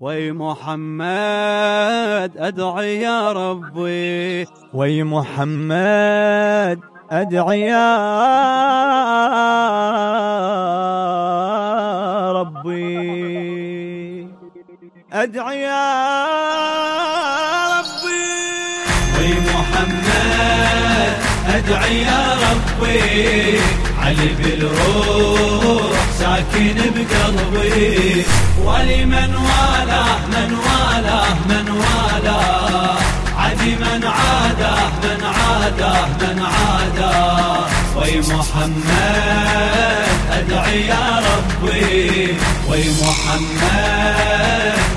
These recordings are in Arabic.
وي محمد أدعي يا ربي. وي محمد أدعي يا ربي. أدعي يا ربي. وي محمد أدعي يا ربي علي بالروح ساكن بقلبي. ولمن والاه من والاه من والاه. عدي من عاده من عاده من عاده وي محمد أدعي يا ربي. وي محمد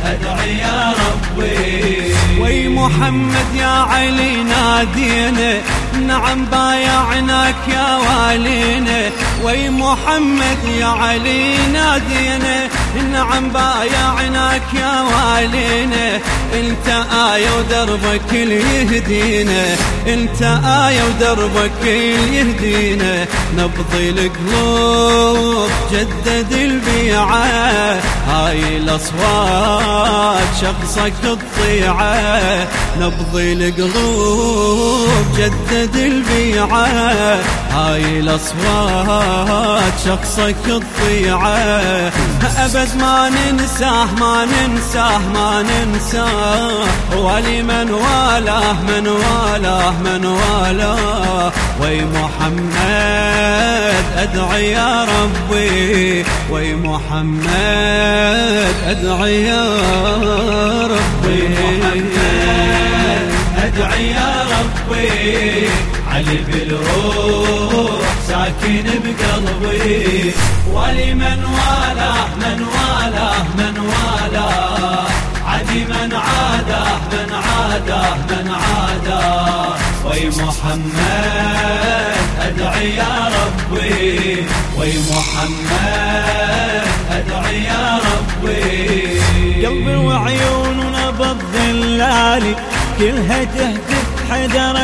أدعي يا ربي. وي محمد يا علي نادينا نعم بايعناك يا والينا وي محمد يا علي نادينا نعم بايعناك يا والينا انت آية ودربك يهدينا انت آية ودربك يهدينا نبضي القلوب جدد البيعة. هاي الأصوات شخصك الطيعة نبضي القلوب جدد البيعة. هاي الأصوات شخصك الطيعة أبد ما ننساه ما ننساه ما ننساه. ولمن والاه من والاه من والاه. وي محمد أدعي يا ربي. وي محمد أدعي يا ربي. محمد أدعي يا ربي. علي بالروح ساكن بقلبي. ولمن والاه من والاه من والاه. عدي من عاده من عاده من عاده وي محمد أدعي يا ربي. وي محمد أدعي يا ربي. قلبي ونبض ظلالي كلها تهتف حدر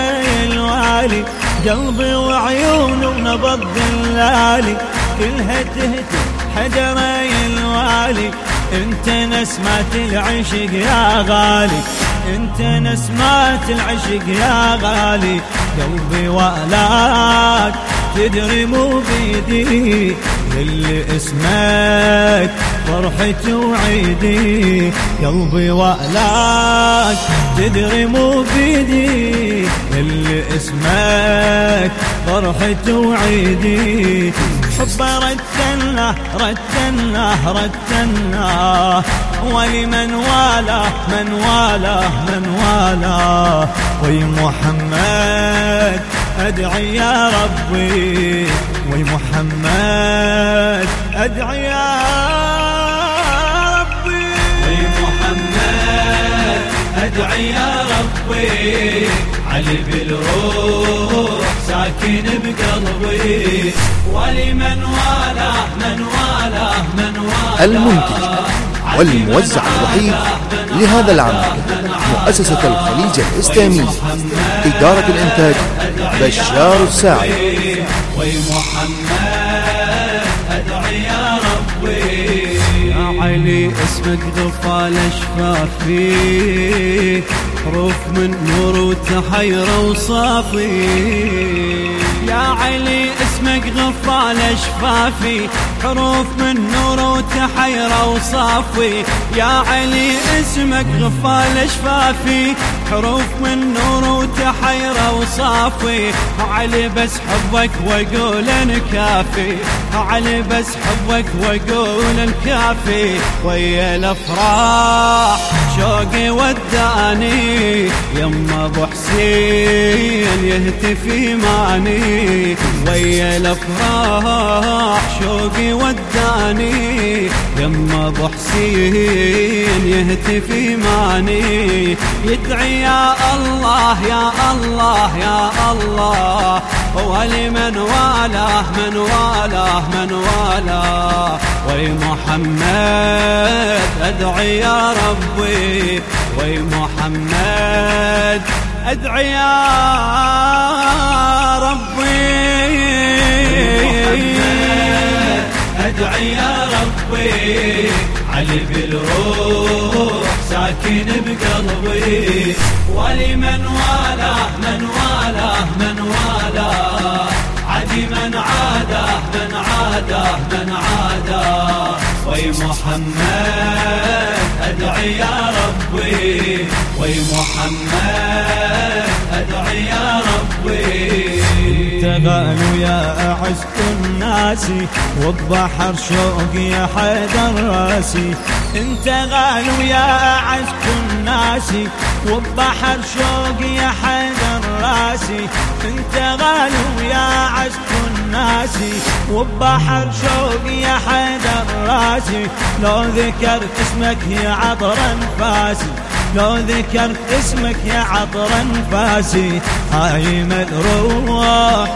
الوالي قلبي وعيون ونبض ظلالي كلها تهتف حدر الوالي انت نسمات العشق يا غالي انت نسمات العشق يا غالي. قلبي ولاك تدري مو بيدي اللي اسمك فرحتي وعيدي. قلبي ولاك تدري مو بيدي اللي اسمك فرحتي وعيدي. حب ردنا ردنا ردنا ولمن والاه من والاه من والاه. وي محمد أدعي يا ربي وي محمد أدعي يا ربي. وي محمد أدعي يا ربي. علي بالروح ساكن بقلبي. ولمن والاه من والاه من والاه. المنتج والموزع الوحيد لهذا العمل مؤسسة الخليج الإسلامي. إدارة الإنتاج بشار الساعد وي محمد أدعي يا ربي يا علي اسمك غفال شفافي حروف من نور وتحير وصافي. يا علي اسمك غفال شفافي حروف من نور وتحير وصافي. يا علي اسمك غفال شفافي حروف من نور وتحير وصافي. علي بس حبك واقول انكافي. علي بس حبك واقول انكافي. ويا الافراح شوقي وداني. يما ابو حسين يهتفي ماني. ويا الأفراح شوقي وداني يما أبو حسين يهتفي ماني. يدعي يا الله يا الله يا الله ولمن والاه من والاه من والاه. وي محمد أدعي يا ربي. وي محمد أدعي يا ربي. أدعي يا ربي. علي بالروح ساكن بقلبي. ولمن والاه من والاه من والاه. عدي من عاده من عاده من عاده وي محمد أدعي يا ربي. وي محمد أدعي يا ربي. أنت غالوا يا أعز الناس والبحر شوق يا حيدر راسي. أنت غالوا يا أعز الناس والبحر شوق يا حيدر راسي انت غالوا يا اعز الناس وبحر شوق يا حيدر راسي. لو ذكرت اسمك يا عطر انفاسي. لو ذكرت اسمك يا عطر انفاسي. هاي الروح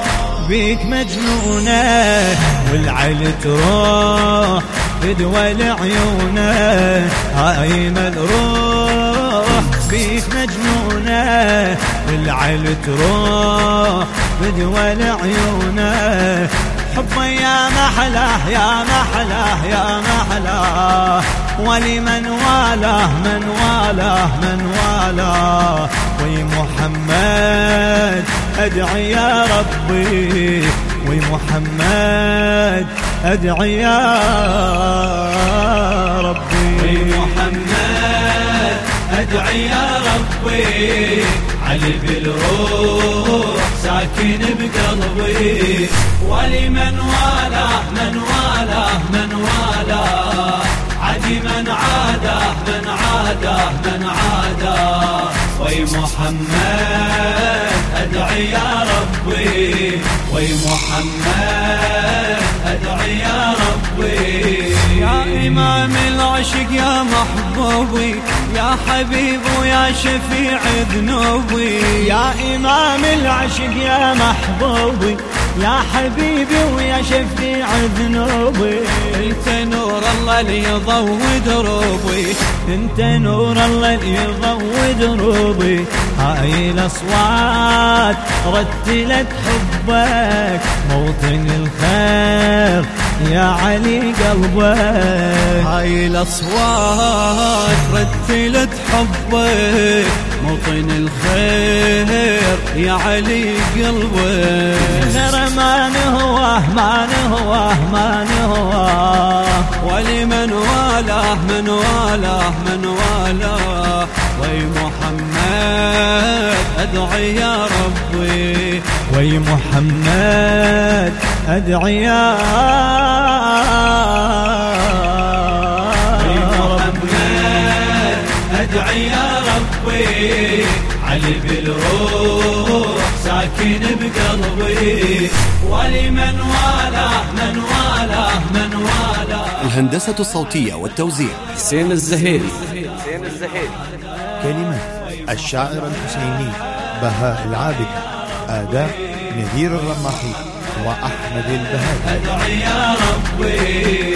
بيك مجنونة والعيل تروح بدول عيونه. هاي الروح بيك مجنونة والعيل تروح بدول عيونه؟ حبه يا محلاه يا محلاه يا محلاه. ولمن والاه من والاه من والاه. وي محمد أدعي يا ربي. وي محمد أدعي يا ربي. وي محمد ادعي يا ربي علي بالروح ساكن بقلبي. ولمن والاه من والاه من والاه. عدي من عاده من عاده من عاده وي محمد أدعي يا ربي. وي محمد أدعي يا ربي. يا إمام العشق يا محبوبي يا حبيب ويا شفيع ذنوبي. يا إمام العشق يا محبوبي يا حبيبي ويا شفيع ذنوبي انت نور الله اللي يضوي دروبي. انت نور الله اللي يضوي دروبي. هاي الأصوات رتلت حبك موطن الخير يا علي قلبك. هاي الأصوات رتلت حبك موطن الخير يا علي قلبك. ما نهواه ما نهواه ولمن والاه من والاه من والاه. وي محمد أدعي يا ربي. وي محمد أدعي يا محمد أدعي يا ربي. علي بالروح. ساكن بقلبي. ولمن والاه من والاه من والاه. الهندسة الصوتية والتوزيع. حسين الزهيري. كلمة الشاعر الحسيني بهاء العابد آداء نذير الرماحي وأحمد البهادي. أدعي يا ربي.